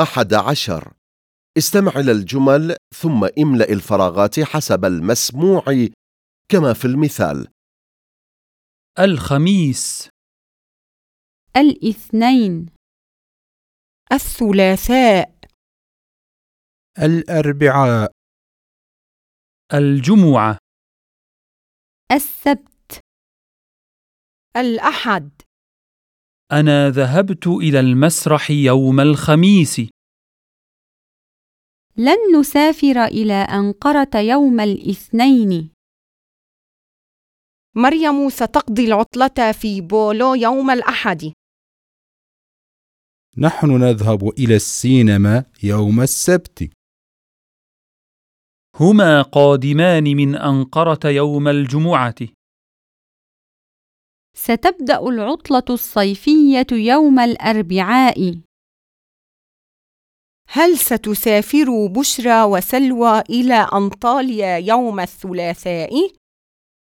أحد عشر. استمع إلى الجمل ثم املأ الفراغات حسب المسموع كما في المثال. الخميس. الإثنين. الثلاثاء. الأربعاء. الجمعة. السبت. الأحد. أنا ذهبت إلى المسرح يوم الخميس. لن نسافر إلى أنقرة يوم الاثنين. مريم ستقضي العطلة في بولو يوم الأحد. نحن نذهب إلى السينما يوم السبت. هما قادمان من أنقرة يوم الجمعة. ستبدأ العطلة الصيفية يوم الأربعاء هل ستسافر بشرى وسلوى إلى أنطاليا يوم الثلاثاء؟